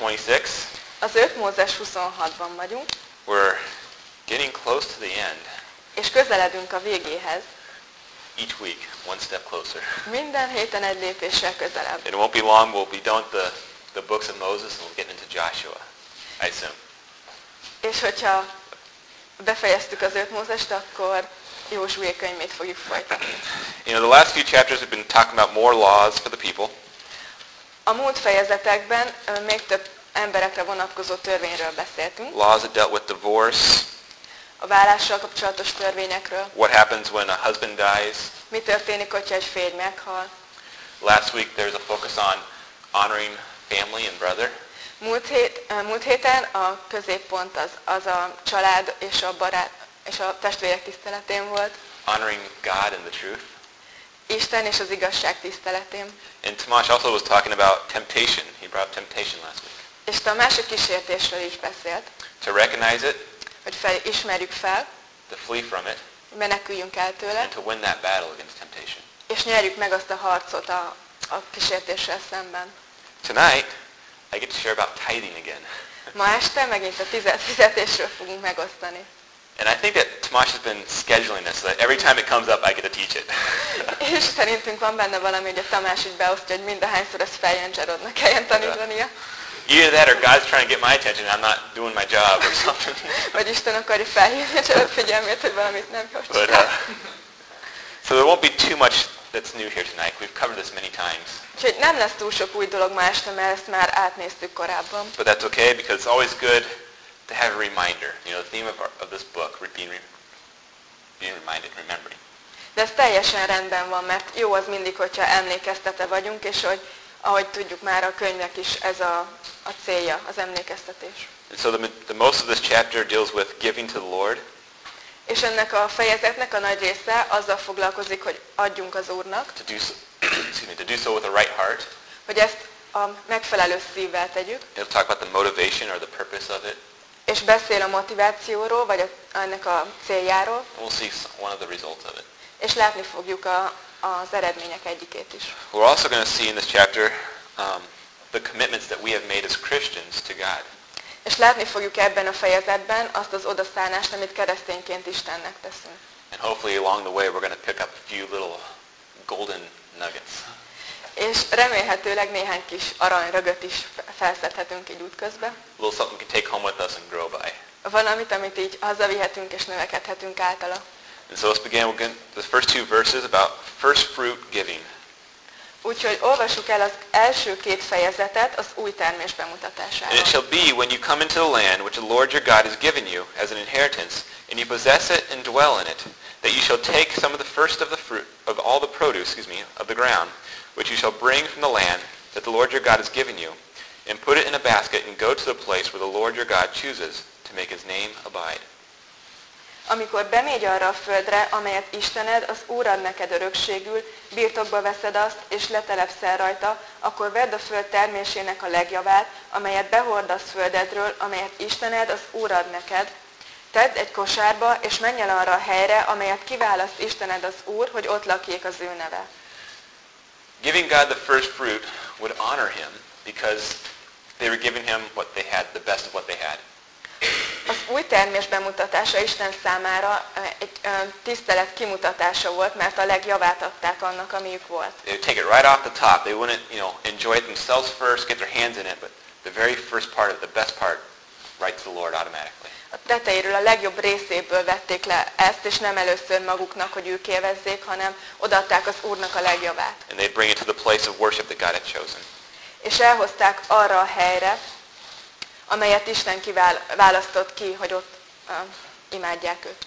26. Az 5 Mózes 26-ban vagyunk, We're getting close to the end. és közeledünk a végéhez. Each week, one step closer. Minden héten egy lépéssel közelebb. It won't be long. We'll be done with the, the books of Moses and we'll get into Joshua. I assume. És hogyha befejeztük az 5 Mózest, akkor Józsué könyvét fogjuk folytatni. You know, the last few chapters have been talking about more laws for the people. A múlt fejezetekben még több emberekre vonatkozó törvényről beszéltünk, Laws that dealt with divorce, a vállással kapcsolatos törvényekről, what happens when a husband dies. mi történik, hogyha egy férj meghal. Last week there's a focus on honoring family and brother. Múlt, hét, múlt héten a középpont az, az a család és a barát és a testvérek tiszteletén volt, honoring God and the truth. Isten és az igazság tiszteletén. And Tomash also was talking about temptation. He brought up temptation last week. És a másik kísértésről is beszélt, To recognize it, hogy fel, ismerjük fel, to flee from it, meneküljünk el tőle, and to win that battle against temptation. és nyerjük meg azt a harcot a, a kísértéssel szemben. Tonight, I get to share about tithing again. Ma este megint a fizetésről fogunk megosztani. And I think that Tomash has been scheduling this so that every time it comes up, I get to teach it. És szerintünk van benne valami, hogy a Tamás így beosztja, hogy mindahányszor ez feljön, Jarodnak kelljen tanítania. Either that or God's trying to get my attention and I'm not doing my job or something. Vagy Isten akarja felhívni a Jarod figyelmét, hogy valamit nem jól But, uh, so there won't be too much that's new here tonight. We've covered this many times. Úgyhogy nem lesz túl sok új dolog ma este, mert ezt már átnéztük korábban. But that's okay because it's always good to have a reminder. You know, the theme of, our, of this book, being, being reminded, remembering. De ez teljesen rendben van, mert jó az mindig, hogyha emlékeztete vagyunk, és hogy ahogy tudjuk már a könyvnek is ez a, a célja, az emlékeztetés. And so the, the most of this chapter deals with giving to the Lord. És ennek a fejezetnek a nagy része azzal foglalkozik, hogy adjunk az Úrnak, to do so, excuse me, to do so with a right heart. hogy ezt a megfelelő szívvel tegyük, It'll talk about the motivation or the purpose of it. És beszél a motivációról, vagy a, ennek a céljáról, we'll see one of the results of it. és látni fogjuk a, az eredmények egyikét is. We're also going to see in this chapter um, the commitments that we have made as Christians to God. És látni fogjuk ebben a fejezetben azt az odaszállást, amit keresztényként Istennek teszünk. And hopefully along the way we're going to pick up a few little golden nuggets. És remélhetőleg néhány kis aranyrögöt is felszedhetünk így útközben. Little something we can take home with us and grow by. Valamit, amit így hazavihetünk és növekedhetünk általa. And so let's begin. The first two verses about first fruit giving. Úgyhogy olvassuk el az első két fejezetet az új termés And it shall be when you come into the land which the Lord your God has given you as an inheritance, and you possess it and dwell in it, that you shall take some of the first of the fruit of all the produce, excuse me, of the ground, which you shall bring from the land that the Lord your God has given you, and put it in a basket and go to the place where the Lord your God chooses to make his name abide. Amikor bemégy arra a földre, amelyet Istened, az Úr neked örökségül, birtokba veszed azt, és letelepszel rajta, akkor vedd a föld termésének a legjavát, amelyet behordasz földedről, amelyet Istened, az Úr neked. Tedd egy kosárba, és menj el arra a helyre, amelyet kiválaszt Istened az Úr, hogy ott lakjék az ő neve. Giving God the first fruit would honor him because they were giving him what they had, the best of what they had. Az új termés bemutatása Isten számára egy tisztelet kimutatása volt, mert a legjavát adták annak, amiük volt. They would take it right off the top. They wouldn't, you know, enjoy it themselves first, get their hands in it, but the very first part of the best part, right to the Lord automatically. A tetejéről, a legjobb részéből vették le ezt, és nem először maguknak, hogy ők élvezzék, hanem odaadták az Úrnak a legjavát. And bring it to the place of worship that God had chosen. És elhozták arra a helyre, amelyet Isten kiválasztott ki, hogy ott uh, imádják őt.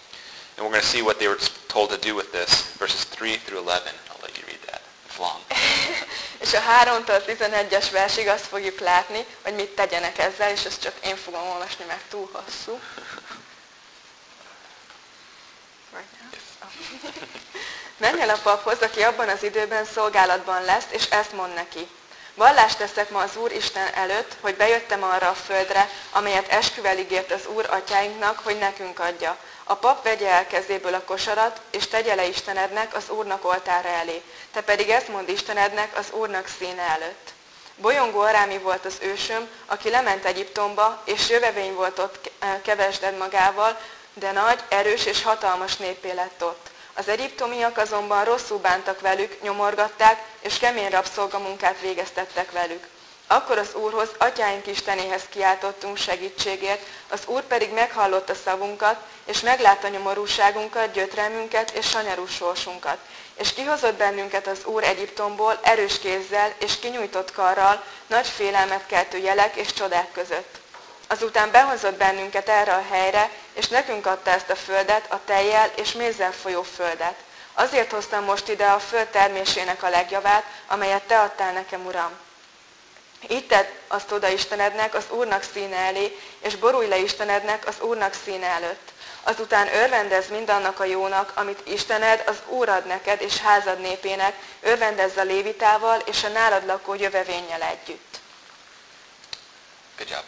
And we're going to see what they were told to do with this, verses 3 through 11. I'll let you read that. It's long. És a 3-tól 11-es versig azt fogjuk látni, hogy mit tegyenek ezzel, és ezt csak én fogom olvasni, mert túl hosszú. Menj el a paphoz, aki abban az időben szolgálatban lesz, és ezt mond neki. Vallást teszek ma az Úr Isten előtt, hogy bejöttem arra a földre, amelyet esküvel ígért az Úr atyáinknak, hogy nekünk adja. A pap vegye el kezéből a kosarat, és tegye le Istenednek az Úrnak oltára elé. Te pedig ezt mond Istenednek az Úrnak színe előtt. Bolyongó arámi volt az ősöm, aki lement Egyiptomba, és jövevény volt ott eh, kevesded magával, de nagy, erős és hatalmas népé lett ott. Az egyiptomiak azonban rosszul bántak velük, nyomorgatták, és kemény rabszolgamunkát végeztettek velük. Akkor az Úrhoz, atyáink Istenéhez kiáltottunk segítségért, az Úr pedig meghallotta szavunkat, és meglátta nyomorúságunkat, gyötrelmünket és sanyarú sorsunkat. És kihozott bennünket az Úr Egyiptomból erős kézzel és kinyújtott karral, nagy félelmet keltő jelek és csodák között. Azután behozott bennünket erre a helyre, és nekünk adta ezt a földet, a tejjel és mézzel folyó földet. Azért hoztam most ide a föld termésének a legjavát, amelyet te adtál nekem, Uram. Így tedd azt oda Istenednek, az Úrnak színe elé, és borulj le Istenednek az Úrnak színe előtt. Azután örvendez mindannak a jónak, amit Istened az Úr ad neked és házad népének, örvendezz a lévitával és a nálad lakó jövevénnyel együtt. Good job.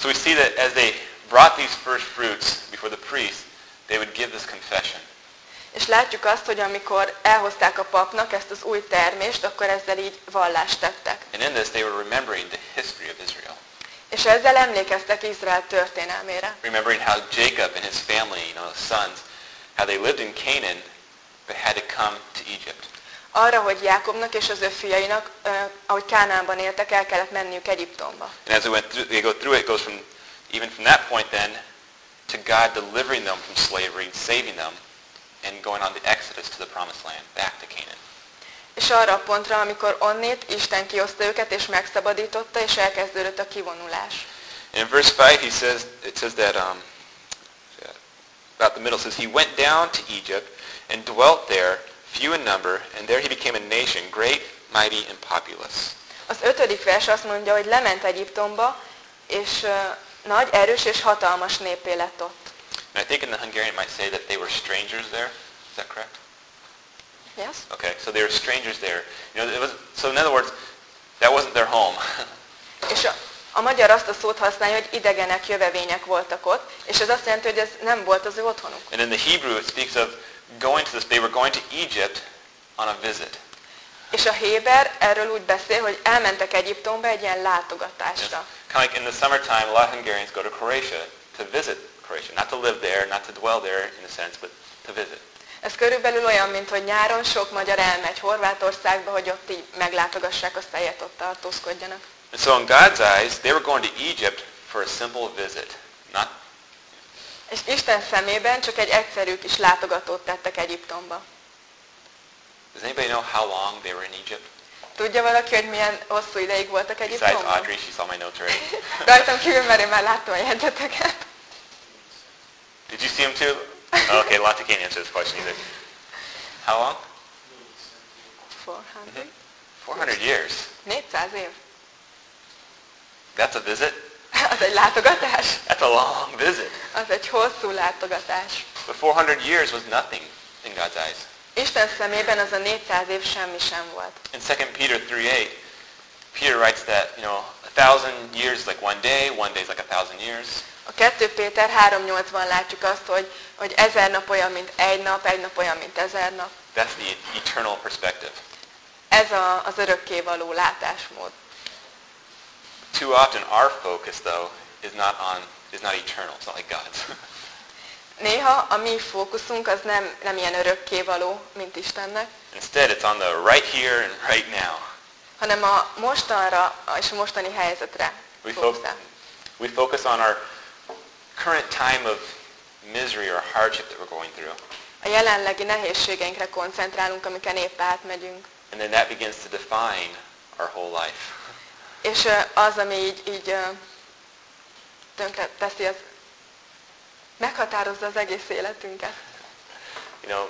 So we see that as they brought these first fruits before the priest, they would give this confession. És látjuk azt, hogy amikor elhozták a papnak ezt az új termést, akkor ezzel így vallást tettek. And in this they were remembering the history of Israel. És ezzel emlékeztek Izrael történelmére. Remembering how Jacob and his family, you know, his sons, how they lived in Canaan, but had to come to Egypt. Arra, hogy Jákobnak és az ő fiainak, uh, ahogy Kánánban éltek, el kellett menniük Egyiptomba. And as we went through, they go through it, it goes from even from that point then to God delivering them from slavery and saving them and going on the exodus to the promised land, back to Canaan. És arra a pontra, amikor onnét Isten kihozta őket és megszabadította, és elkezdődött a kivonulás. And in verse 5 he says, it says that, um, about the middle, says, He went down to Egypt and dwelt there, few in number, and there he became a nation, great, mighty, and populous. Az ötödik vers azt mondja, hogy lement Egyiptomba, és uh, nagy, erős és hatalmas népé lett ott. And I think in the Hungarian it might say that they were strangers there. Is that correct? Yes? Okay, so they were strangers there. You know, it was, so in other words, that wasn't their home. És a, a magyar azt a szót használja, hogy idegenek, jövevények voltak ott, és ez azt jelenti, hogy ez nem volt az ő otthonuk. and in the Hebrew it speaks of going to this, they were going to Egypt on a visit. És a Héber erről úgy beszél, hogy elmentek Egyiptomba egy ilyen látogatásra. Kind of like in the summertime, a lot of Hungarians go to Croatia to visit Croatia. Not to live there, not to dwell there in a sense, but to visit. Ez körülbelül olyan, mint hogy nyáron sok magyar elmegy Horvátországba, hogy ott így meglátogassák azt a helyet, ott tartózkodjanak. And so in God's eyes, they were going to Egypt for a simple visit. Not, És Isten szemében csak egy egyszerű kis látogatót tettek Egyiptomba. does anybody know how long they were in Egypt? Tudja valaki, hogy milyen hosszú ideig voltak Besides Egyiptomban? Audrey, she saw my notes already. Rajtam kívül, mert én már láttam a jegyzeteket. Did you see them too? Oh, okay, lots can't answer this question either. How long? 400. Mm-hmm. 400 years. 400 év. That's a visit? Az egy látogatás? That's a long visit. Az egy hosszú látogatás. But 400 years was nothing in God's eyes. Isten szemében az a 400 év semmi sem volt. In 2 Peter 3.8, Peter writes that, you know, a thousand years is like one day, one day is like a thousand years. A 2 Péter 3.8-ban látjuk azt, hogy, hogy ezer nap olyan, mint egy nap, egy nap olyan, mint ezer nap. That's the eternal perspective. Ez a, az örökkévaló látásmód. Too often our focus, though, is not on, is not eternal. It's not like God's. Néha a mi fókuszunk az nem, nem ilyen örökkévaló, mint Istennek, Instead, it's on the right here and right now. hanem a mostanra és a mostani helyzetre We, fo- fókuszál. we focus on our current time of misery or hardship that we're going through. A jelenlegi nehézségeinkre koncentrálunk, amiken épp átmegyünk. And then that begins to define our whole life. És az, ami így, így tönkre teszi, az meghatározza az egész életünket. You know,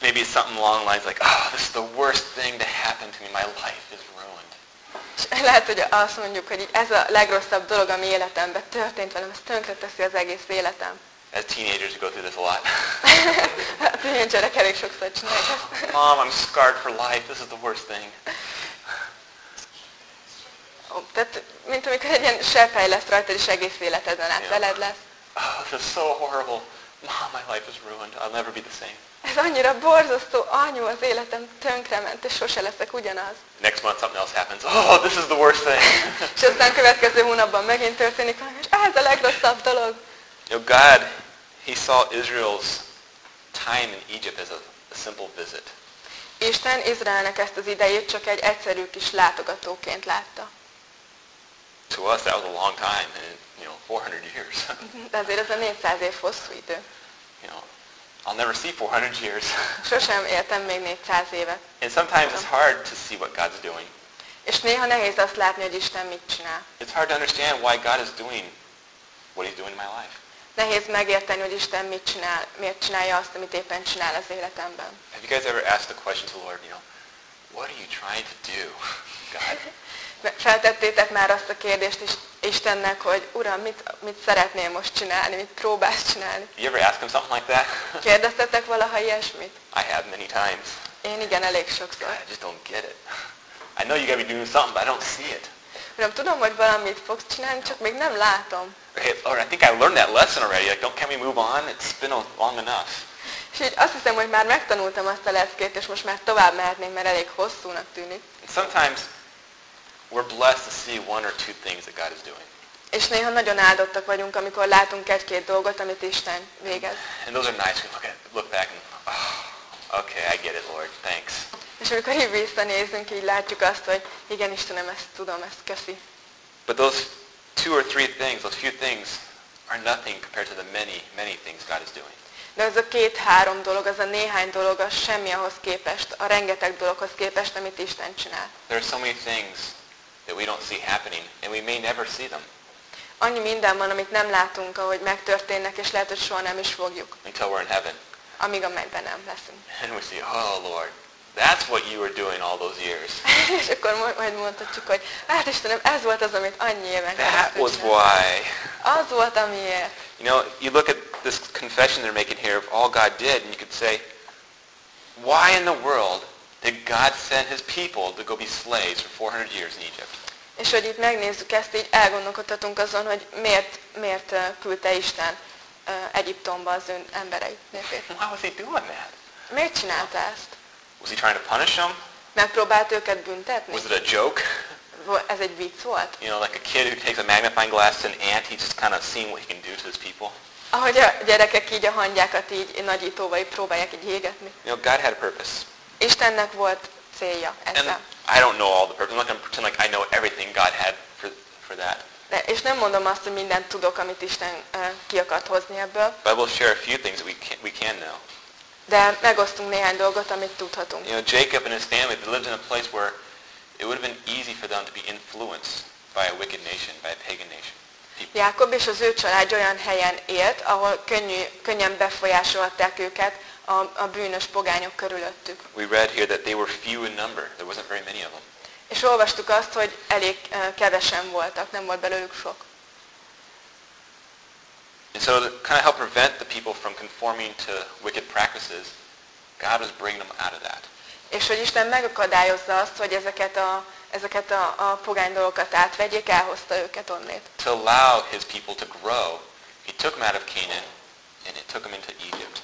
maybe it's something along the lines like, oh, this is the worst thing to happen to me. My life is ruined. És lehet, hogy azt mondjuk, hogy ez a legrosszabb dolog, ami életemben történt velem, ez tönkre teszi az egész életem. As teenagers, go through this a lot. A tínédzserek elég sokszor csinálják ezt. Mom, I'm scarred for life. This is the worst thing. Tehát, mint amikor egy ilyen sepphely lesz rajtad, és egész életedben át veled lesz. Oh, this is so horrible. Mom, my life is ruined. I'll never be the same. Ez annyira borzasztó, anyu, az életem tönkrement, és sose leszek ugyanaz. Next month something else happens. Oh, this is the worst thing. És aztán következő hónapban megint történik valami, és ez a legrosszabb dolog. you know, God, He saw Israel's time in Egypt as a, a simple visit. Isten Izraelnek ezt az idejét csak egy egyszerű kis látogatóként látta. To us, that was a long time, and you know, 400 years. De azért ez a 400 év hosszú idő. you know, I'll never see 400 years. Sosem éltem még 400 évet. and sometimes it's hard to see what God's doing. És néha nehéz azt látni, hogy Isten mit csinál. It's hard to understand why God is doing what He's doing in my life. Nehéz megérteni, hogy Isten mit csinál, miért csinálja azt, amit éppen csinál az életemben. Have you guys ever asked the question to the Lord, you know, what are you trying to do, God? Feltettétek már azt a kérdést is Istennek, hogy Uram, mit, mit szeretnél most csinálni, mit próbálsz csinálni? You ever ask Him something like that? Kérdeztetek valaha ilyesmit? I have many times. Én igen, elég sokszor. God, I just don't get it. I know you got to be doing something, but I don't see it. Uram, tudom, hogy valamit fogsz csinálni, csak még nem látom. Okay, Lord, I think I learned that lesson already. Like, don't can we move on? It's been long enough. És így azt hiszem, hogy már megtanultam azt a leckét, és most már tovább mehetnénk, mert elég hosszúnak tűnik. And sometimes we're blessed to see one or two things that God is doing. És néha nagyon áldottak vagyunk, amikor látunk egy-két dolgot, amit Isten végez. And those are nice. We look, at, look back and, oh, okay, I get it, Lord. Thanks. És amikor így visszanézünk, így látjuk azt, hogy igen, Istenem, ezt tudom, ezt köszi. But those two or three things, those few things, are nothing compared to the many, many things God is doing. De az a két-három dolog, az a néhány dolog, az semmi ahhoz képest, a rengeteg dologhoz képest, amit Isten csinál. There are so many things that we don't see happening, and we may never see them Annyi minden van, amit nem látunk, ahogy megtörténnek, és lehet, hogy soha nem is fogjuk, until we're in heaven. amíg a mennyben nem leszünk. And we see, oh, Lord, that's what you were doing all those years. és akkor majd- mondhatjuk, hogy hát Istenem, ez volt az, amit annyi éven That was why. Az volt, amiért. You know, you look at this confession they're making here of all God did, and you could say, why in the world did God send his people to go be slaves for 400 years in Egypt? És hogy itt megnézzük ezt, így elgondolkodhatunk azon, hogy miért, miért küldte Isten ö, Egyiptomba az ön embereit, népét. Why was he doing that? Miért csinálta ezt? Was he trying to punish them? Megpróbált őket büntetni? Was it a joke? Ez egy vicc volt? You know, like a kid who takes a magnifying glass to an ant, he's just kind of seeing what he can do to his people. Ahogy a gyerekek így a hangyákat így nagyítóval így próbálják így égetni. You know, God had a purpose. Istennek volt célja And ezzel. I don't know all the purpose. I'm not going to pretend like I know everything God had for, for that. De, és nem mondom azt, hogy mindent tudok, amit Isten ö, ki akart hozni ebből, But I will share a few things that we can, we can know. de megosztunk néhány dolgot, amit tudhatunk. You know, Jacob and his family, they lived in a place where it would have been easy for them to be influenced by a wicked nation, by a pagan nation. People. Jákob és az ő család olyan helyen élt, ahol könnyű, könnyen befolyásolhatták őket a, a bűnös pogányok körülöttük. We read here that they were few in number. There wasn't very many of them. És olvastuk azt, hogy elég ö, kevesen voltak, nem volt belőlük sok. And so to kind of help prevent the people from conforming to wicked practices, God was bringing them out of that. És hogy Isten megakadályozza azt, hogy ezeket a, ezeket a, a pogány dolgokat átvegyék, elhozta őket onnét. To allow his people to grow, he took them out of Canaan and he took them into Egypt.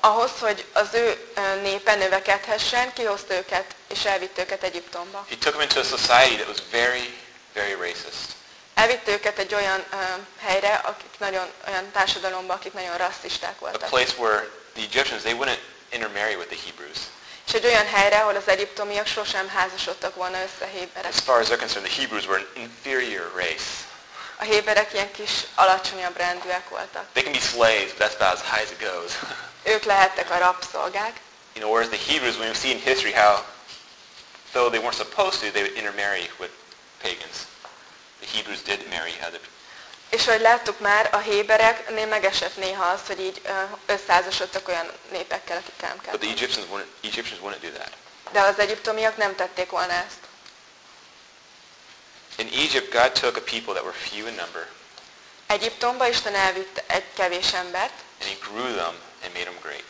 Ahhoz, hogy az ő népe növekedhessen, kihozta őket és elvitt őket Egyiptomba. He took them into a society that was very, very racist. Elvitt őket egy olyan ö, helyre, akik nagyon, olyan társadalomba, akik nagyon rasszisták A voltak. place where the Egyptians, they wouldn't intermarry with the Hebrews. És egy olyan helyre, ahol az egyiptomiak sosem házasodtak volna össze héberek. As far as they're concerned, the Hebrews were an inferior race. A héberek ilyen kis alacsonyabb rendűek voltak. They can be slaves, but that's about as high as it goes. Ők lehettek a rabszolgák, you know, whereas the Hebrews, when we see in history how, though they weren't supposed to, they would intermarry with pagans. The Hebrews did marry other és ahogy láttuk már, a hébereknél megesett néha az, hogy így összeházasodtak olyan népekkel, akik nem But the. Egyptians wouldn't, Egyptians wouldn't do that. De az egyiptomiak nem tették volna ezt. In Egypt, God took a people that were few in number, Egyiptomba Isten elvitt egy kevés embert, and He grew them and made them great.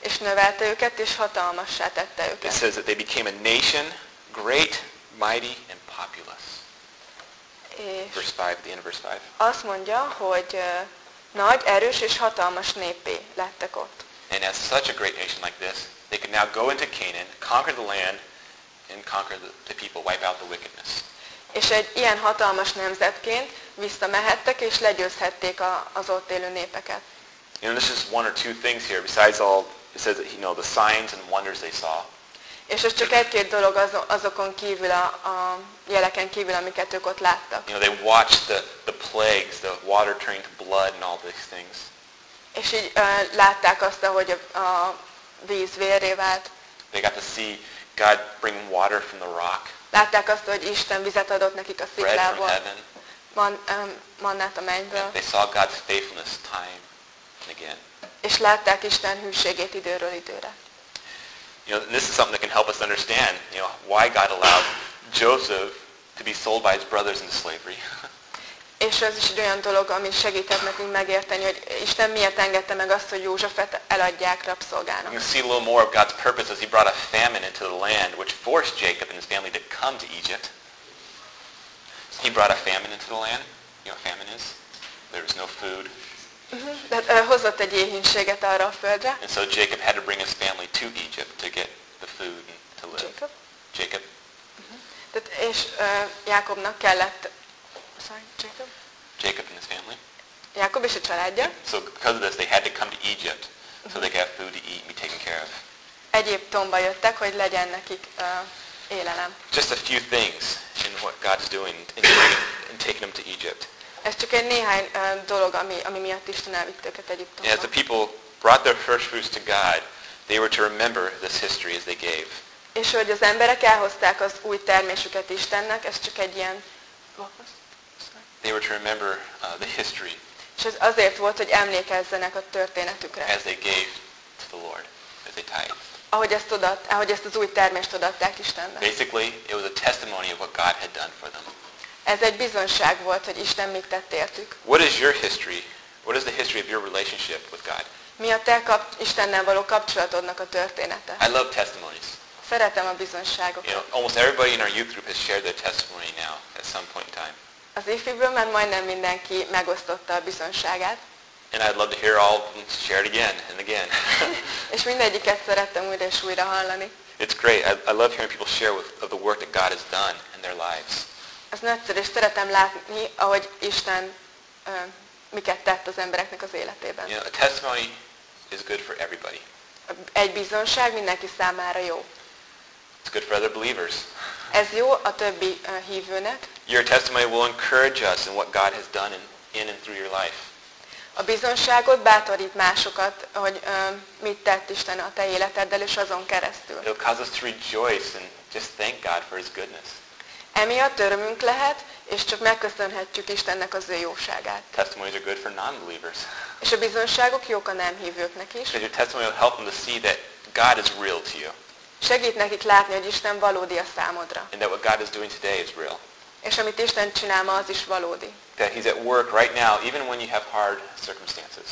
és növelte őket, és hatalmassá tette It őket. says that they became a nation, great, mighty, and populous. És Verse 5, the end of verse 5. azt mondja, hogy nagy, erős és hatalmas népé lettek ott. And as such a great nation like this, they could now go into Canaan, conquer the land, and conquer the, the people, wipe out the wickedness. És egy ilyen hatalmas nemzetként visszamehettek és legyőzhették a, az ott élő népeket. You know, this is one or two things here. Besides all, it says you know the signs and wonders they saw. És ez csak egy-két dolog azon, azokon kívül, a, a jeleken kívül, amiket ők ott láttak. You know, they watched the, the plagues, the water turning to blood and all these things. És így uh, látták azt, hogy a, a víz vérré vált. They got to see God bring water from the rock, Látták azt, hogy Isten vizet adott nekik a bread from sziklából, heaven. man, um, mannát a mennyből. They saw God's faithfulness time and again. És látták Isten hűségét időről időre. You know, this is something that can help us understand, you know, why God allowed Joseph to be sold by his brothers into slavery. És ez is egy olyan dolog, ami segített nekünk megérteni, hogy Isten miért engedte meg azt, hogy Józsefet eladják You rabszolgának. can see a little more of God's purpose as he brought a famine into the land, which forced Jacob and his family to come to Egypt. He brought a famine into the land. You know what famine is? There was no food. Uh-huh. Tehát ö, hozott egy éhínséget arra a földre. And so Jacob had to bring his family to Egypt to get the food and to live. Jacob. Jacob. Tehát, és uh, Jákobnak kellett, sorry, Jacob? Jacob and his family. Jákob és a családja So because of this, they had to come to Egypt so they could have food to eat and be taken care of. Egyiptomba jöttek, hogy legyen nekik uh, élelem. Just a few things in what God's doing in taking them to Egypt. Ez csak egy néhány dolog, ami, ami miatt Isten elvitt őket And Egyiptomba. as the people brought their first fruits to God, they were to remember this history as they gave. És hogy az emberek elhozták az új termésüket Istennek, ez csak egy ilyen... They were to remember uh, the history És ez azért volt, hogy emlékezzenek a történetükre. as they gave to the Lord, as they tithed. Ahogy ezt, odat, ahogy ezt az új termést odatták Istennek. Basically, it was a testimony of what God had done for them. Ez egy bizonság volt, hogy Isten mit tett értük. What is your history? What is the history of your relationship with God? Mi a te kap, Istennel való kapcsolatodnak a története? I love testimonies. Szeretem a You bizonságokat. know, almost everybody in our youth group has shared their testimony now at some point in time. Az ifiből már majdnem mindenki megosztotta a bizonságát, And I'd love to hear all of them share it again and again. és mindegyiket szerettem újra és újra hallani. it's great. I, I love hearing people share with, of the work that God has done in their lives. Ez nagyszerű, és szeretem látni, ahogy Isten ö, miket tett az embereknek az életében. You know, a testimony is good for everybody. Egy bizonság mindenki számára jó. It's good for other believers. Ez jó a többi ö, hívőnek. Your testimony will encourage us in what God has done in, in and through your life. A bizonságot bátorít másokat, hogy ö, mit tett Isten a te életeddel, és azon keresztül. It'll cause us to rejoice and just thank God for His goodness. Emiatt örömünk lehet, és csak megköszönhetjük Istennek az ő jóságát. Testimonies are good for non-believers. És a bizonságok jók a nem hívőknek is. Because your testimony will help them to see that God is real to you. Segít nekik látni, hogy Isten valódi a számodra. And that what God is doing today is real. És amit Isten csinál ma, az is valódi. That He's at work right now, even when you have hard circumstances.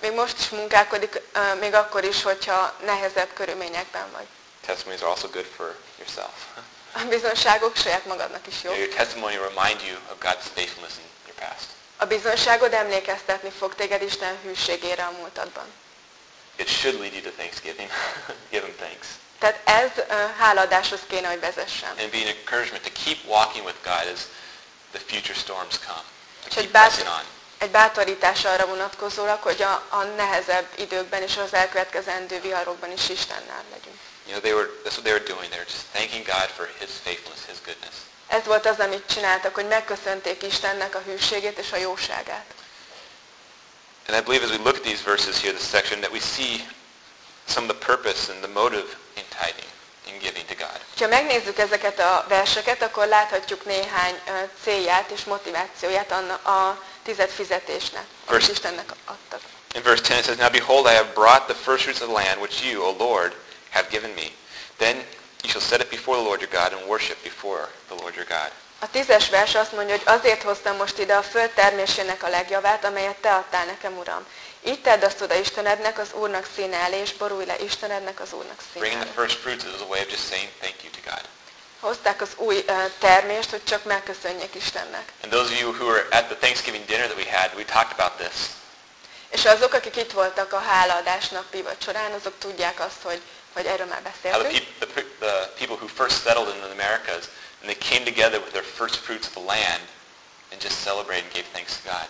Még most is munkálkodik, ö, még akkor is, hogyha nehezebb körülményekben vagy. Testimonies are also good for yourself. A bizonságok saját magadnak is jó. your testimony will remind you of God's faithfulness in your past. A bizonságod emlékeztetni fog téged Isten hűségére a múltadban. It should lead you to thanksgiving. Give Him thanks. Tehát ez ö, hálaadáshoz kéne, hogy vezessen. And be an encouragement to keep walking with God as the future storms come. To keep pressing on. egy bátorítás arra vonatkozólag, hogy a, a nehezebb időkben és az elkövetkezendő viharokban is Istennel legyünk. You know, they were, that's what they were doing. They were just thanking God for His faithfulness, His goodness. Ez volt az, amit csináltak, hogy megköszönték Istennek a hűségét és a jóságát. And I believe as we look at these verses here, this section, that we see some of the purpose and the motive in tithing, in giving to God. Ha megnézzük ezeket a verseket, akkor láthatjuk néhány célját és motivációját a tized fizetésnek, First- Istennek adtak. In verse 10 it says, Now behold, I have brought the first fruits of the land which you, O Lord, have given me. Then you shall set it before the Lord your God and worship before the Lord your God. A tízes vers azt mondja, hogy azért hoztam most ide a föld termésének a legjavát, amelyet te adtál nekem, Uram. Így tedd azt oda Istenednek, az Úrnak színe elé, és borulj le Istenednek, az Úrnak színe elé. Hozták az új ö, termést, hogy csak megköszönjék Istennek. And those of you who were at the Thanksgiving dinner that we had, we talked about this. És azok, akik itt voltak a hálaadás napi vacsorán, azok tudják azt, hogy, hogy erről már How the, beszéltünk. peop- the, pe- the people who first settled in the Americas, and they came together with their first fruits of the land and just celebrated and gave thanks to God.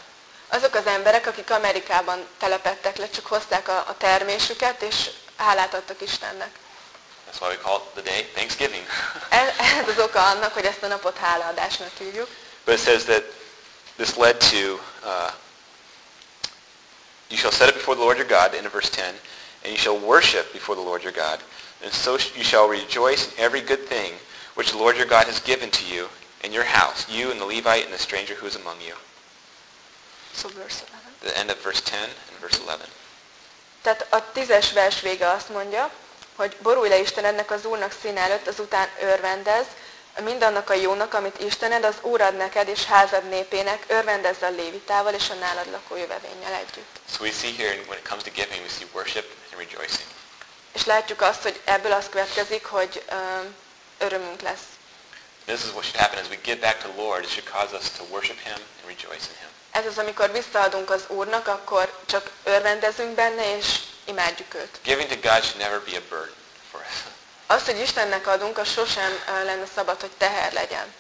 Azok az emberek, akik Amerikában telepettek le, csak hozták a, a termésüket, és hálát adtak Istennek. That's why we call it the day Thanksgiving. Ez, ez az oka annak, hogy ezt a napot hálaadásnak hívjuk. but it says that this led to, uh, you shall set it before the Lord your God, in verse 10, and you shall worship before the Lord your God. And so you shall rejoice in every good thing which the Lord your God has given to you in your house, you and the Levite and the stranger who is among you. So verse 11. The end of verse 10 and verse 11. Tehát a tízes vers vége azt mondja, hogy borulj le Istenednek az Úrnak szín előtt, azután örvendez, mindannak a jónak, amit Istened, az Úr ad neked és házad népének, örvendezz a lévitával és a nálad lakó jövevénnyel együtt. So we see here, when it comes to giving, we see worship and rejoicing. És látjuk azt, hogy ebből az következik, hogy öm, örömünk lesz. This is what should happen as we give back to the Lord. It should cause us to worship Him and rejoice in Him. Ez az, amikor visszaadunk az Úrnak, akkor csak örvendezünk benne, és imádjuk őt. Giving to God should never be a burden for us. Az, hogy Istennek adunk, az sosem lenne szabad, hogy teher legyen.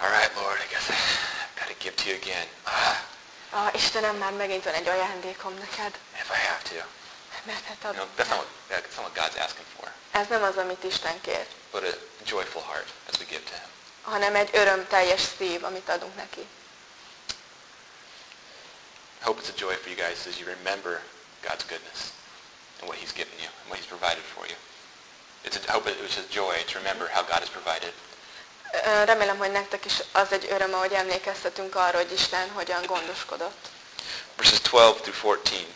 All right, Lord, I guess I've got to give to you again. Ah, Ah, Istenem, már megint van egy ajándékom neked. if I have to. Mert hát You know, ad, that's not, what, that's not what God's asking for, ez nem az, amit Isten kér, but a joyful heart as we give to Him. hanem egy örömteljes szív, amit adunk neki. I hope it's a joy for you guys as you remember God's goodness and what He's given you and what He's provided for you. It's a, I hope it was a joy to remember how God has provided. Remélem, hogy nektek is az egy öröm, ahogy emlékeztetünk arra, hogy Isten hogyan gondoskodott. Verses 12 through 14.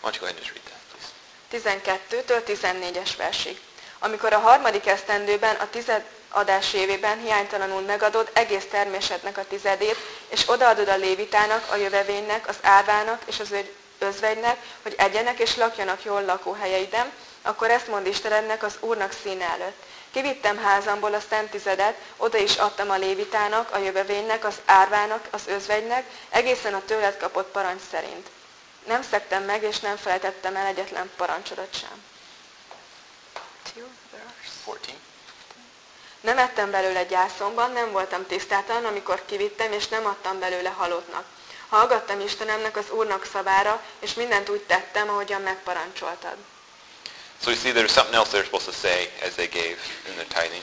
Why don't you go ahead and just read that, please? 12-től 14-es versig. Amikor a harmadik esztendőben, a tized adás évében hiánytalanul megadod egész termésednek a tizedét, és odaadod a lévitának, a jövevénynek, az árvának és az özvegynek, hogy egyenek és lakjanak jól lakóhelyeiden, akkor ezt mond Istenednek az Úrnak színe előtt. Kivittem házamból a szent tizedet, oda is adtam a lévitának, a jövevénynek, az árvának, az özvegynek, egészen a tőled kapott parancs szerint. Nem szektem meg, és nem felejtettem el egyetlen parancsodat sem. 14. Nem ettem belőle gyászomban, nem voltam tisztátalan, amikor kivittem, és nem adtam belőle halottnak. Hallgattam Istenemnek az Úrnak szavára, és mindent úgy tettem, ahogyan megparancsoltad. So we see there's something else they're supposed to say as they gave in their tithing.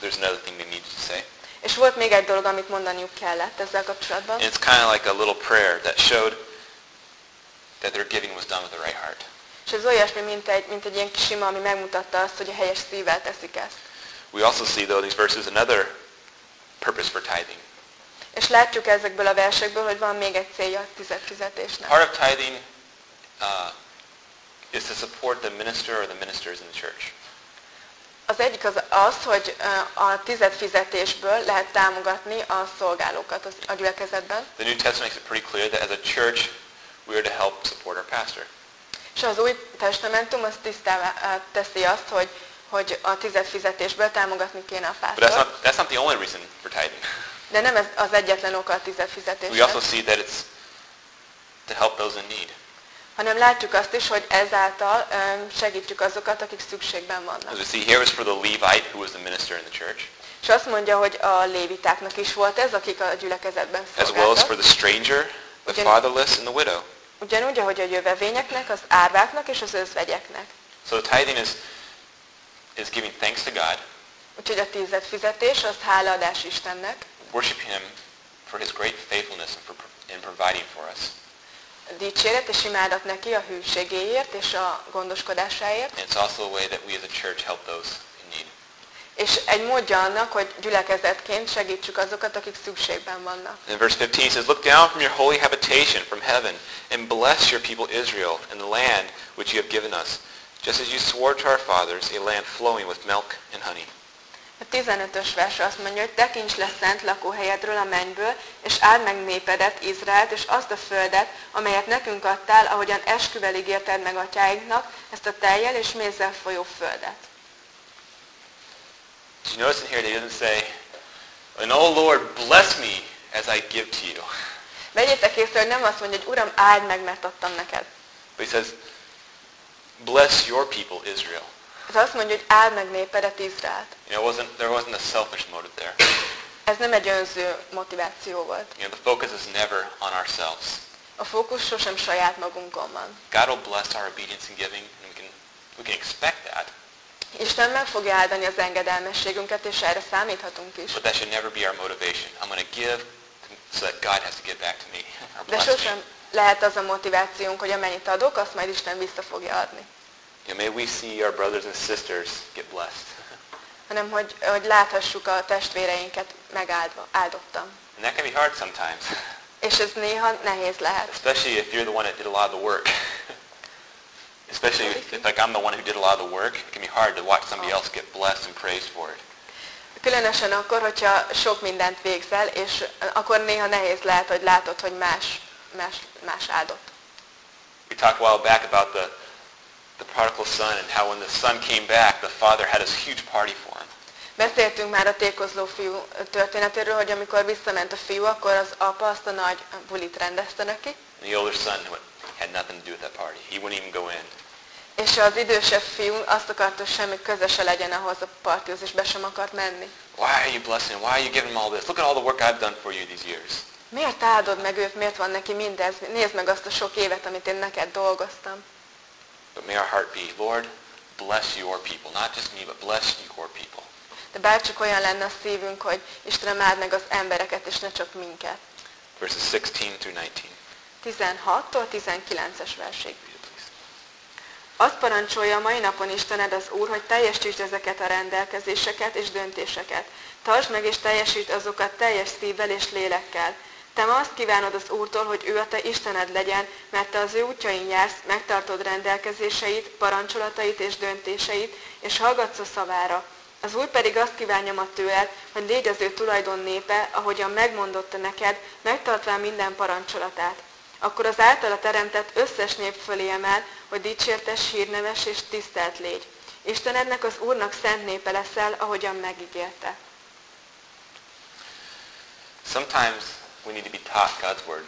There's another thing they needed to say. És volt még egy dolog, amit mondaniuk kellett ezzel kapcsolatban. And it's kind of like a little prayer that showed that their giving was done with the right heart. És ez olyasmi, mint egy, mint egy ilyen kis ima, ami megmutatta azt, hogy a helyes szívvel teszik ezt. We also see, though, in these verses another purpose for tithing. És látjuk ezekből a versekből, hogy van még egy célja a tizedfizetésnek. Part of tithing uh, is to support the minister or the ministers in the church. Az egyik az az, hogy a tizedfizetésből lehet támogatni a szolgálókat a gyülekezetben. The New Testament makes it pretty clear that as a church, we are to help support our pastor. És az új testamentum az tisztává teszi azt, hogy, hogy a tizedfizetésből támogatni kéne a But that's pásztort. not, that's not the only reason for tithing. De nem ez az egyetlen oka a We also see that it's to help those in need. Hanem látjuk azt is, hogy ezáltal segítjük azokat, akik szükségben As vannak. we see here was for the Levite, who was the minister in the church, És azt mondja, hogy a lévitáknak is volt ez, akik a gyülekezetben as well as for szolgáltak. the stranger, the Ugyan- fatherless, and the widow. Ugyanúgy, ahogy a jövevényeknek, az árváknak és az özvegyeknek. So the tithing is, is giving thanks to God, Úgyhogy a tizedfizetés az hálaadás Istennek, worship Him for His great faithfulness in providing for us. Dicséret és imádat neki a hűségéért és a gondoskodásáért, And it's also a way that we as a church help those in need. és egy módja annak, hogy gyülekezetként segítsük azokat, akik szükségben vannak. In verse 15 it says, Look down from your holy habitation from heaven and bless your people Israel and the land which you have given us, just as you swore to our fathers, a land flowing with milk and honey. A 15-ös vers azt mondja, hogy tekints le szent lakóhelyedről a mennyből, és áld meg népedet, Izraelt, és azt a földet, amelyet nekünk adtál, ahogyan esküvel ígérted meg atyáinknak, ezt a teljel és mézzel folyó földet. Did you notice in here they didn't say, And oh Lord, bless me as I give to you. Vegyétek észre, hogy nem azt mondja, hogy Uram, áld meg, mert adtam neked. But he says, bless your people, Israel. Ez azt mondja, hogy áld meg népedet, Izraelt. You know, wasn't, there wasn't a selfish motive there. Ez nem egy önző motiváció volt. You know, the focus is never on ourselves. A fókusz sosem saját magunkon van. God will bless our obedience and giving, and we can, we can expect that. Isten meg fogja áldani az engedelmességünket, és erre számíthatunk is. But that should never be our motivation. I'm going to give so that God has to give back to me De bless me. sosem lehet az a motivációnk, hogy amennyit adok, azt majd Isten vissza fogja adni. You know, may we see our brothers and sisters get blessed. Hanem, hogy, hogy láthassuk a testvéreinket megáldva, áldottam. And that can be hard sometimes, És ez néha nehéz lehet. especially if you're the one that did a lot of the work. especially if, if like I'm the one who did a lot of the work, it can be hard to watch somebody else get blessed and praised for it. Különösen akkor, hogyha sok mindent végzel, és akkor néha nehéz lehet, hogy látod, hogy más, más, más áldott. We talked a while back about the, the prodigal son and how when the son came back, the father had this huge party for him. Beszéltünk már a tékozló fiú történetéről, hogy amikor visszament a fiú, akkor az apa azt a nagy bulit rendezte neki, the older son had nothing to do with that party. He wouldn't even go in. és az idősebb fiú azt akarta, hogy semmi közöse legyen ahhoz a partihoz, és be sem akart menni. Why are you blessing him? Why are you giving him all this? Look at all the work I've done for you these years. Miért áldod meg őt, miért van neki mindez? Nézd meg azt a sok évet, amit én neked dolgoztam. But may our heart be, Lord, bless your people. Not just me, but bless your people. De bárcsak olyan lenne a szívünk, hogy Istenem áld meg az embereket, és ne csak minket. Verses 16 through 19. 16-tól 19-es versig. Azt parancsolja a mai napon Istened az Úr, hogy teljesítsd ezeket a rendelkezéseket és döntéseket. Tartsd meg és teljesítsd azokat teljes szívvel és lélekkel. Te azt kívánod az Úrtól, hogy ő a te Istened legyen, mert te az ő útjain jársz, megtartod rendelkezéseit, parancsolatait és döntéseit, és hallgatsz a szavára. Az Úr pedig azt kívánja ma tőled, hogy légy az ő tulajdon népe, ahogyan megmondotta neked, megtartván minden parancsolatát. Akkor az általa teremtett összes nép fölé emel, hogy dicsértes, hírneves és tisztelt légy. Istenednek az Úrnak szent népe leszel, ahogyan megígérte. Sometimes we need to be taught God's word.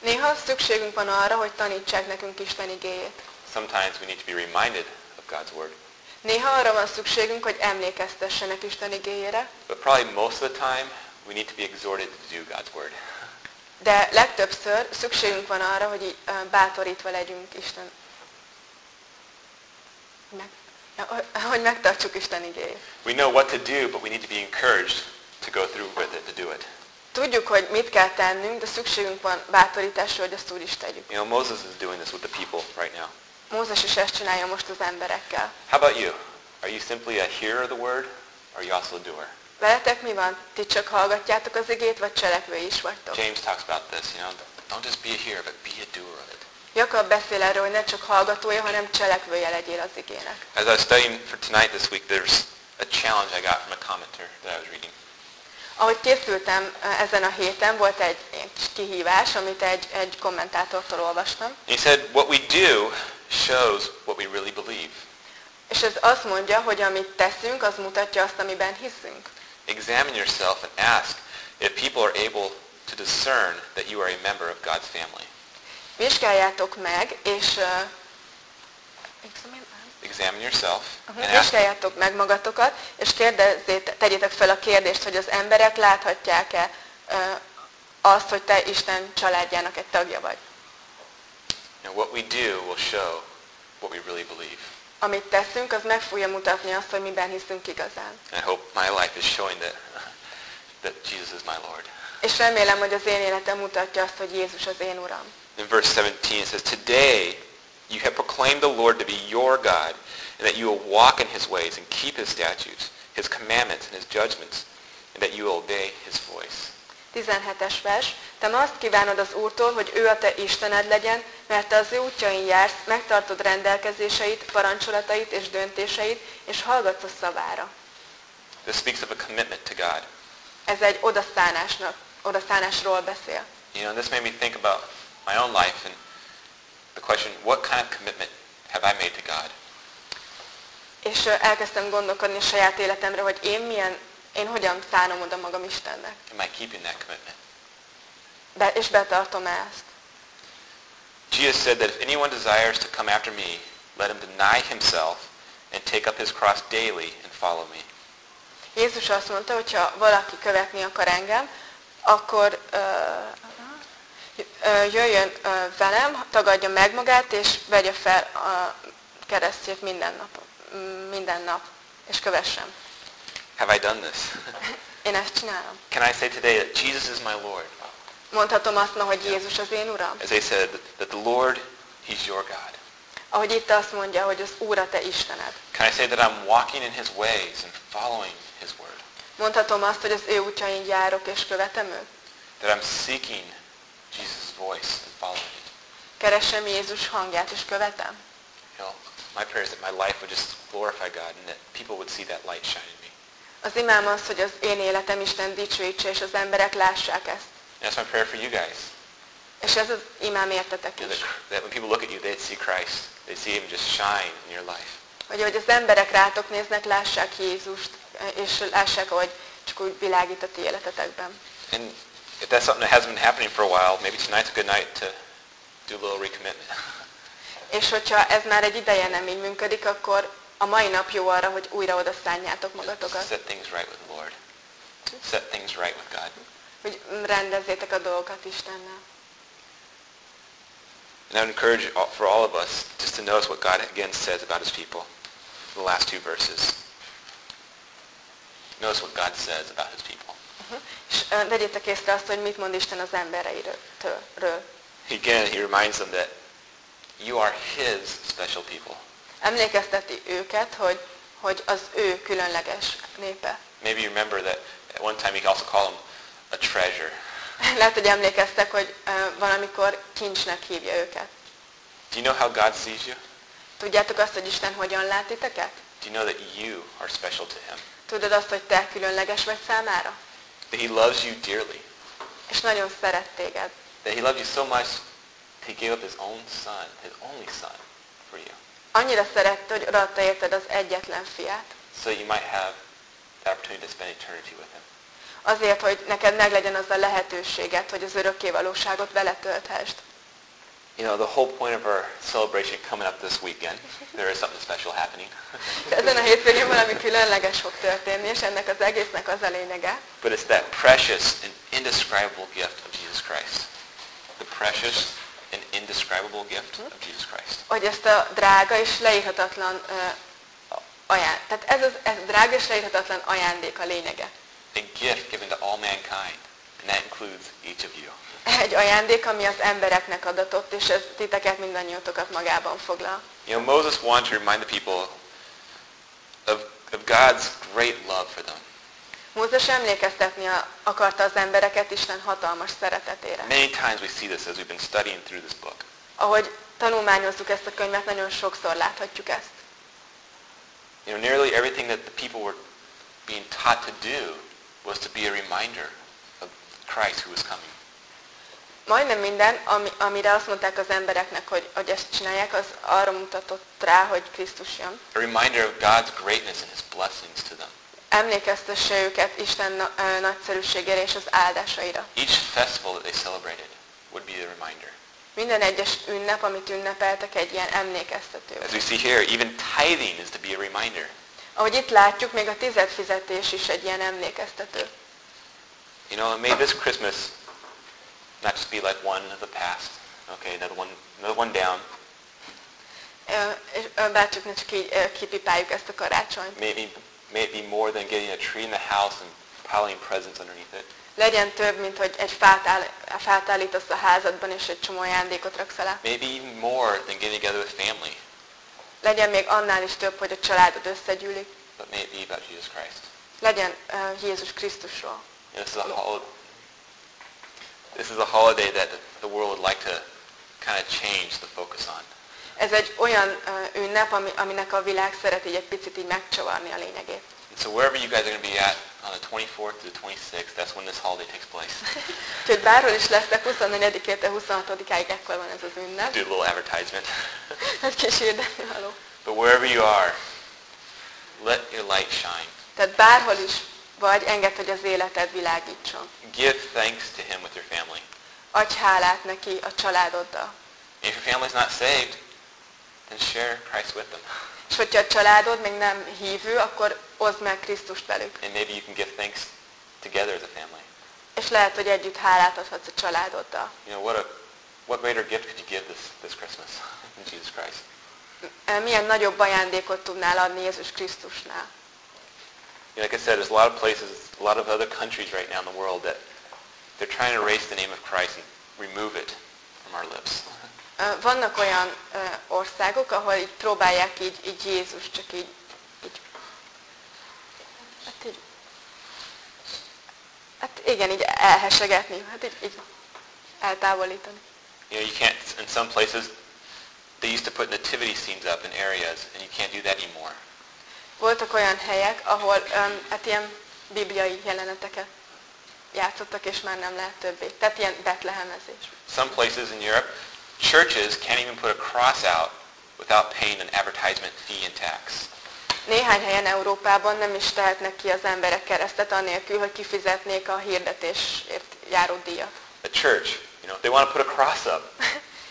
Néha szükségünk van arra, hogy tanítsák nekünk Isten igéjét. Sometimes we need to be reminded of God's word. Néha arra van szükségünk, hogy emlékeztessenek Isten igéjére, But probably most of the time, we need to be exhorted to do God's word. de legtöbbször szükségünk van arra, hogy bátorítva legyünk Isten. Meg, hogy megtartsuk Isten igéjét. We know what to do, but we need to be encouraged to go through with it, to do it. Tudjuk, hogy mit kell tennünk, de szükségünk van bátorításra, hogy azt úgy is tegyük. You know, Moses is doing this with the people right now. Mózes is ezt csinálja most az emberekkel. How about you? Are you simply a hearer of the word, or are you also a doer? Veletek mi van? Ti csak hallgatjátok az igét, vagy cselekvői is vagytok? James talks about this, you know, don't just be a hearer, but be a doer of it. Jakab beszél erről, hogy ne csak hallgatója, hanem cselekvője legyél az igének. As I was studying for tonight this week, there's a challenge I got from a commentator that I was reading. Ahogy készültem ezen a héten, volt egy kis kihívás, amit egy, egy kommentátortól olvastam, he said, what we do shows what we really believe. és ez azt mondja, hogy amit teszünk, az mutatja azt, amiben hiszünk. Examine yourself and ask if people are able to discern that you are a member of God's family. Vizsgáljátok meg, és uh, Examine yourself and vizsgáljátok meg magatokat, és kérdezzét, tegyétek fel a kérdést, hogy az emberek láthatják-e azt, hogy te Isten családjának egy tagja vagy. you know, what we do will show what we really believe. Amit teszünk, az meg fogja mutatni azt, hogy miben hiszünk igazán. And I hope my life is showing that, that Jesus is my Lord. És remélem, hogy az én életem mutatja azt, hogy Jézus az én Uram. In verse 17 it says, Today you have proclaimed the Lord to be your God, and that you will walk in his ways and keep his statutes, his commandments and his judgments, and that you will obey his voice. 17-es vers. Te azt kívánod az Úrtól, hogy ő a te Istened legyen, mert az ő útjain jársz, megtartod rendelkezéseit, parancsolatait és döntéseit, és hallgatsz a szavára. This speaks of a commitment to God. Ez egy odaszánásnak, odaszánásról beszél. You know, this made me think about my own life and the question, what kind of commitment have I made to God? És elkezdtem gondolkodni a saját életemre, hogy én milyen, én hogyan szánom oda magam Istennek. Am I keeping that commitment? be, és betartom ezt. Jesus said that if anyone desires to come after me, let him deny himself and take up his cross daily and follow me. Jézus azt mondta, hogy ha valaki követni akar engem, akkor ö, jöjjön velem, tagadja meg magát, és vegye fel a keresztjét minden nap, minden nap és kövessem. Have I done this? Én ezt csinálom. Can I say today that Jesus is my Lord? Mondhatom azt ma, hogy Jézus az én Uram? As they said, that the Lord, He's your God. Ahogy itt azt mondja, hogy az Úr a te Istened. Can I say that I'm walking in His ways and following His word? Mondhatom azt, hogy az ő útjain járok és követem őt? That I'm seeking Jesus' voice and following it? Keresem Jézus hangját és követem? You know, my prayer is that my life would just glorify God and that people would see that light shine in me. Az imám az, hogy az én életem Isten dicsőítse, és az emberek lássák ezt. And that's my prayer for you guys. És ez az imám értetek is. that, that when people look at you, they'd see Christ. They'd see Him just shine in your life. Hogy ahogy az emberek rátok néznek, lássák Jézust, és lássák, ahogy csak úgy világít a ti életetekben. And if that's something that hasn't been happening for a while, maybe tonight's a good night to do a little recommitment. És hogyha ez már egy ideje nem így működik, akkor a mai nap jó arra, hogy újra oda szálljátok magatokat. Set things right with the Lord. Set things right with God. Hogy rendezzétek a dolgokat Istennel. And I would encourage for all of us just to notice what God again says about his people. The last two verses. Notice what God says about his people. És ö, vegyétek észre azt, hogy mit mond Isten az embereiről. Again, he reminds them that you are his special people. Emlékezteti őket, hogy, hogy az ő különleges népe. Maybe you remember that at one time he also called them a treasure. Lehet, hogy emlékeztek, hogy ö, valamikor kincsnek hívja őket. Do you know how God sees you? Tudjátok azt, hogy Isten hogyan lát titeket? Do you know that you are special to him? Tudod azt, hogy te különleges vagy számára? That he loves you dearly. És nagyon szeret téged. That he loved you so much he gave up his own son, his only son, for you. Annyira szerette, hogy odaadta érted az egyetlen fiát. So you might have the opportunity to spend eternity with him. Azért, hogy neked meglegyen az a lehetőséged, hogy az örökké valóságot vele tölthesd. You know, the whole point of our celebration coming up this weekend, there is something special happening. Ezen a hétvégén valami különleges fog történni, és ennek az egésznek az a lényege, But it's that precious and indescribable gift of Jesus Christ. The precious and indescribable gift of Jesus Christ. hogy ezt a drága és leírhatatlan uh, aján... Tehát ez, az, ez a drága és leírhatatlan ajándék a lényege. A gift given to all mankind, and that includes each of you. Egy ajándék, ami az embereknek adatott, és ez titeket mindannyiótokat magában foglal. You know, Moses wanted to remind the people of, of God's great love for them. Mózes emlékeztetni akarta az embereket Isten hatalmas szeretetére. Many times we see this as we've been studying through this book. Ahogy tanulmányozzuk ezt a könyvet, nagyon sokszor láthatjuk ezt. You know, nearly everything that the people were being taught to do was to be a reminder of Christ who was coming. Majdnem minden, ami, amire azt mondták az embereknek, hogy, hogy ezt csinálják, az arra mutatott rá, hogy Krisztus jön. A reminder of God's greatness and His blessings to them. Emlékeztesse őket Isten nagyszerűségére és az áldásaira. Each festival that they celebrated would be a reminder. Minden egyes ünnep, amit ünnepeltek, egy ilyen emlékeztető. As we see here, even tithing is to be a reminder. Ahogy itt látjuk, még a tizedfizetés is egy ilyen emlékeztető. You know, may this Christmas not just be like one of the past. Okay, another one, another one down. Ö, És ö, bár csak ne csak így ö, kipipáljuk ezt a karácsonyt. May it, be, may it be more than getting a tree in the house and piling presents underneath it. Legyen több, mint hogy egy fát, áll, fát állítasz a házadban, és egy csomó ajándékot raksz alá. Maybe even more than getting together with family. Legyen még annál is több, hogy a családod összegyűlik. But may it be about Jesus Christ. Legyen ö, Jézus Krisztusról. This is a hol- This is a holiday that the world would like to kind of change the focus on. Ez egy olyan ö, ünnep, ami, aminek a világ szeret így egy picit így megcsavarni a lényegét. And so wherever you guys are going to be at on the 24th to the 26th, that's when this holiday takes place. Úgyhogy bárhol is lesztek 24-től 26-áig, ekkor van ez az ünnep. Do a little advertisement. Egy kis but wherever you are, let your light shine. Tehát bárhol is vagy, engedd, hogy az életed világítson. Give thanks to Him with your family. adj hálát neki a családoddal. If your family's not saved, then share Christ with them. És hogyha a családod még nem hívő, akkor oszd meg Krisztust velük. And maybe you can give thanks together as a family. És lehet, hogy együtt hálát adhatsz a családoddal. You know, what a what greater gift could you give this, this Christmas than Jesus Christ? Milyen nagyobb ajándékot tudnál adni Jézus Krisztusnál? You know, like I said, there's a lot of places, a lot of other countries right now in the world that they're trying to erase the name of Christ and remove it from our lips. Vannak olyan országok, ahol így próbálják így, így Jézus csak így, így, hát így, hát igen, így elhesegetni, hát így, így eltávolítani. You know, you can't, in some places, they used to put nativity scenes up in areas, and you can't do that anymore. Voltak olyan helyek, ahol öm, hát ilyen bibliai jeleneteket játszottak, és már nem lehet többé. Tehát ilyen betlehemezés. Some places in Europe, churches can't even put a cross out without paying an advertisement fee and tax. Néhány helyen Európában nem is tehetnek ki az emberek keresztet anélkül, hogy kifizetnék a hirdetésért járó díjat. A church, you know, they want to put a cross up,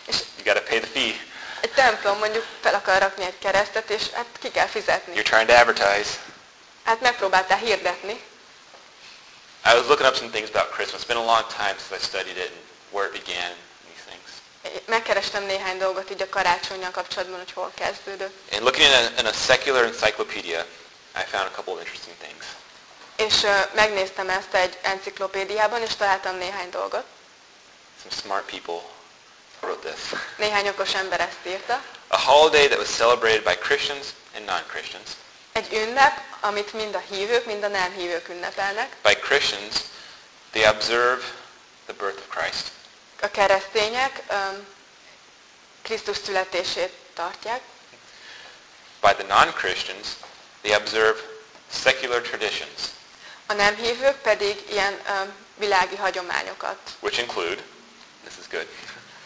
you got to pay the fee. egy templom mondjuk fel akar rakni egy keresztet, és hát ki kell fizetni. You're trying to advertise. Hát megpróbáltál hirdetni. I was looking up some things about Christmas. It's been a long time since I studied it and where it began. Megkerestem néhány dolgot így a karácsonyjal kapcsolatban, hogy hol kezdődött. And looking in a, in a secular encyclopedia, I found a couple of interesting things. És ö, megnéztem ezt egy enciklopédiában, és találtam néhány dolgot. Some smart people wrote this. Néhány okos ember ezt írta. A holiday that was celebrated by Christians and non-Christians. Egy ünnep, amit mind a hívők, mind a nem hívők ünnepelnek. By Christians, they observe the birth of Christ. A keresztények Krisztus születését tartják. By the non-Christians, they observe secular traditions, A nem hívők pedig ilyen öm, világi hagyományokat, which include, this is good,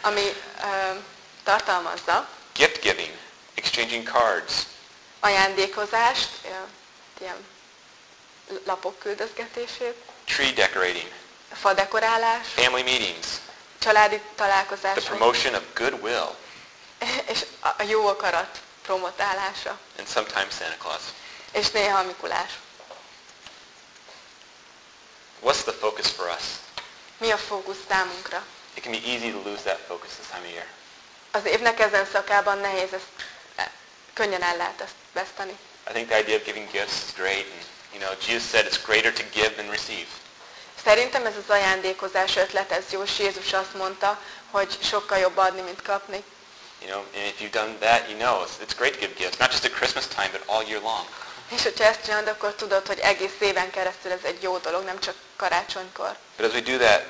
ami öm, tartalmazza gift giving, exchanging cards, ajándékozást, ilyen lapok küldözgetését, tree decorating, fadekorálás, family meetings, családi the találkozások, promotion of goodwill, és a a jó akarat promotálása, and sometimes Santa Claus. és néha a Mikulás. What's the focus for us? Mi a fókusz számunkra? It can be easy to lose that focus this time of year. Az évnek ezen szakában nehéz ezt, e, könnyen el lehet ezt veszteni. I think the idea of giving gifts is great, and you know, Jesus said it's greater to give than receive. Szerintem ez az ajándékozás ötlet, ez jó, és Jézus azt mondta, hogy sokkal jobb adni, mint kapni. You know, and if you've done that, you know it's, it's great to give gifts, not just at Christmas time, but all year long. És hogyha ezt csinálod, akkor tudod, hogy egész éven keresztül ez egy jó dolog, nem csak karácsonykor. But as we do that,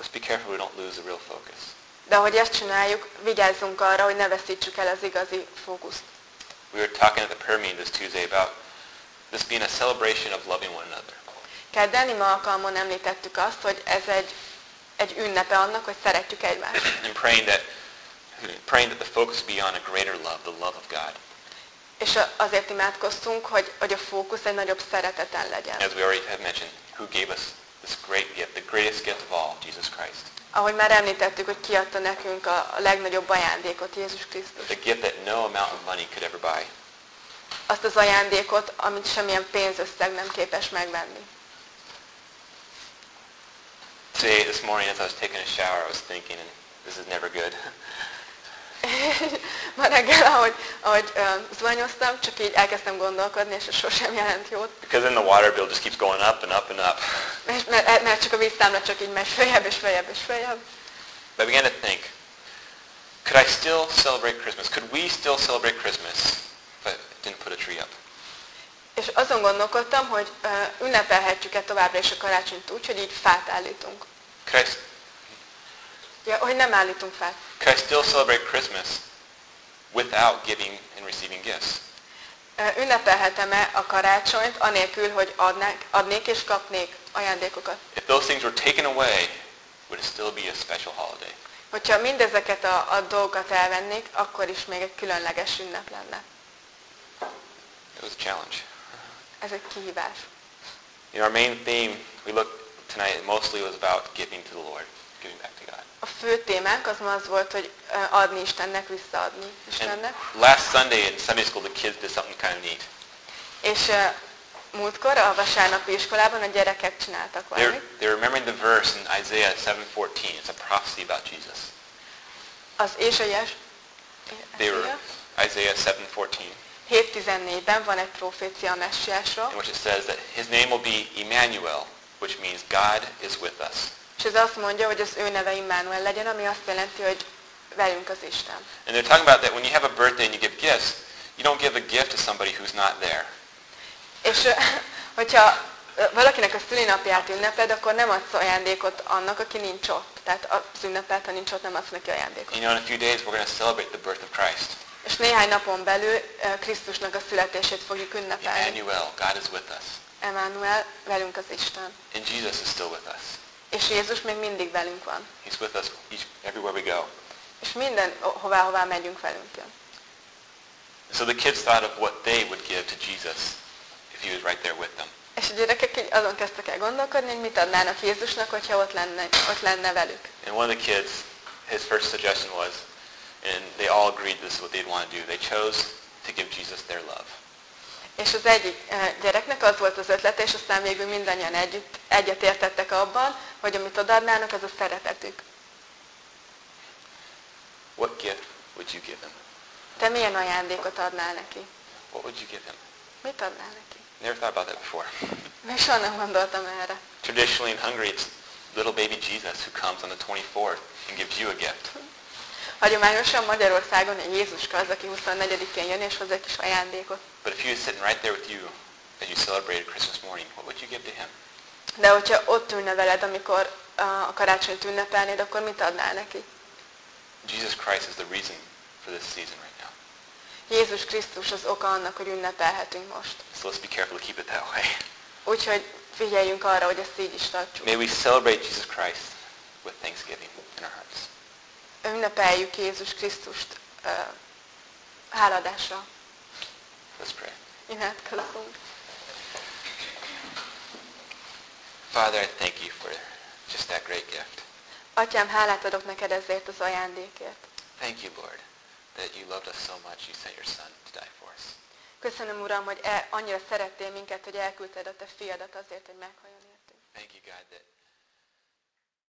let's be careful we don't lose the real focus. De ahogy ezt csináljuk, vigyázzunk arra, hogy ne veszítsük el az igazi fókuszt. We were talking at the prayer meeting this Tuesday about this being a celebration of loving one another. Kedden alkalmon említettük azt, hogy ez egy, egy ünnepe annak, hogy szeretjük egymást. and praying that, praying that the focus be on a greater love, the love of God. És azért imádkoztunk, hogy, hogy a fókusz egy nagyobb szereteten legyen. As we already have mentioned, who gave us this great gift, the greatest gift of all, Jesus Christ. Ahogy már említettük, hogy kiadta nekünk a, a legnagyobb ajándékot, Jézus Krisztus. The gift that no amount of money could ever buy. Azt az ajándékot, amit semmilyen pénzösszeg nem képes megvenni. Today, this morning, as I was taking a shower, I was thinking, this is never good. Ma reggel, ahogy, ahogy uh, zuhanyoztam, csak így elkezdtem gondolkodni, és sosem jelent jót. Because then the water bill just keeps going up and up and up. Mert, mert, mert csak a víztámla csak így megy följebb és följebb és följebb. But I began to think, could I still celebrate Christmas? Could we still celebrate Christmas if I didn't put a tree up? És azon gondolkodtam, hogy ünnepelhetjük-e továbbra is a karácsonyt úgy, hogy így fát állítunk. I, Ja, hogy nem állítunk fát. could I still celebrate Christmas without giving and receiving gifts? Ünnepelhetem-e a karácsonyt anélkül, hogy adnák, adnék és kapnék ajándékokat? If those things were taken away, would it still be a special holiday? Hogyha mindezeket a, a dolgokat elvennék, akkor is még egy különleges ünnep lenne. It was a challenge. Ez egy kihívás. You know, our main theme we looked tonight mostly was about giving to the Lord, giving back to God. A fő témánk az ma az volt, hogy ö, adni Istennek, visszaadni And Istennek. last Sunday in Sunday school, the kids did something kind of neat. És ö, múltkor a vasárnapi iskolában a gyerekek csináltak They're, valamit. they're remembering the verse in Isaiah 7:14. It's a prophecy about Jesus. Az Ézsaiás They were Isaiah 7:14, 7.14-ben van egy profécia a in messiásról, which it says that his name will be Emmanuel, which means God is with us. és ez azt mondja, hogy az ő neve Immanuel legyen, ami azt jelenti, hogy velünk az Isten. And they're talking about that when you have a birthday and you give gifts, you don't give a gift to somebody who's not there. És hogyha valakinek a szülinapját ünnepled, akkor nem adsz ajándékot annak, aki nincs ott. Tehát az ünnepelt, ha nincs ott, nem adsz neki ajándékot. You know, in a few days we're going to celebrate the birth of Christ. És néhány napon belül Krisztusnak a születését fogjuk ünnepelni. Emmanuel, God is with us. Emmanuel, velünk az Isten. And Jesus is still with us. És Jézus még mindig velünk van. He's with us each, everywhere we go. És minden, hová, hová megyünk velünk jön. So the kids thought of what they would give to Jesus if he was right there with them. És a gyerekek így azon kezdtek el gondolkodni, hogy mit adnának Jézusnak, hogyha ott lenne, ott lenne velük. And one of the kids, his first suggestion was, and they all agreed this is what they'd want to do, they chose to give Jesus their love. És az egyik eh, gyereknek az volt az ötlete, és aztán végül mindannyian együtt egyetértettek abban, hogy amit odaadnának, az a szeretetük. What gift would you give him? Te milyen ajándékot adnál neki? What would you give him? Mit adnál neki? Never thought about that before. Még soha nem gondoltam erre. Traditionally in Hungary, it's little baby Jesus who comes on the 24th and gives you a gift. Hagyományosan Magyarországon egy Jézuska az, aki 24-én jön és hoz egy kis ajándékot. But if he was sitting right there with you as you celebrated Christmas morning, what would you give to him? De hogyha ott ülne veled, amikor a karácsonyt ünnepelnéd, akkor mit adnál neki? Jesus Christ is the reason for this season right now. Jézus Krisztus az oka annak, hogy ünnepelhetünk most. So let's be careful to keep it that way. Úgyhogy figyeljünk arra, hogy ezt így is tartsuk. May we celebrate Jesus Christ with thanksgiving in our hearts. Ünnepeljük Jézus Krisztust uh, háladásra. Let's pray. Imádkozzunk. Father, I thank you for just that great gift. Atyám, hálát adok neked ezért az ajándékért. Thank you, Lord, that you loved us so much you sent your son to die for us. Köszönöm, Uram, hogy e, annyira szerettél minket, hogy elküldted a te fiadat azért, hogy meghalljon.